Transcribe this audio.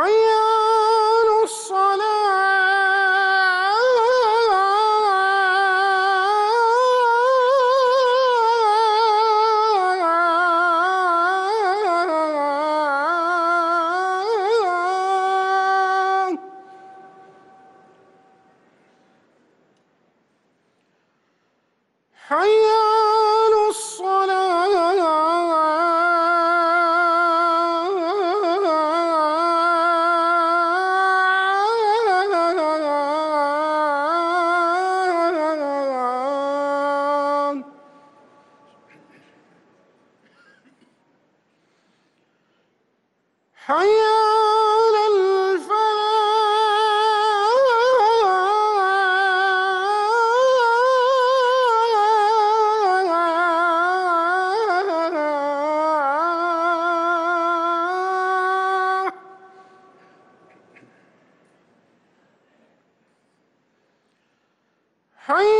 حي على الصلاة. حي حي على الفلاح. حي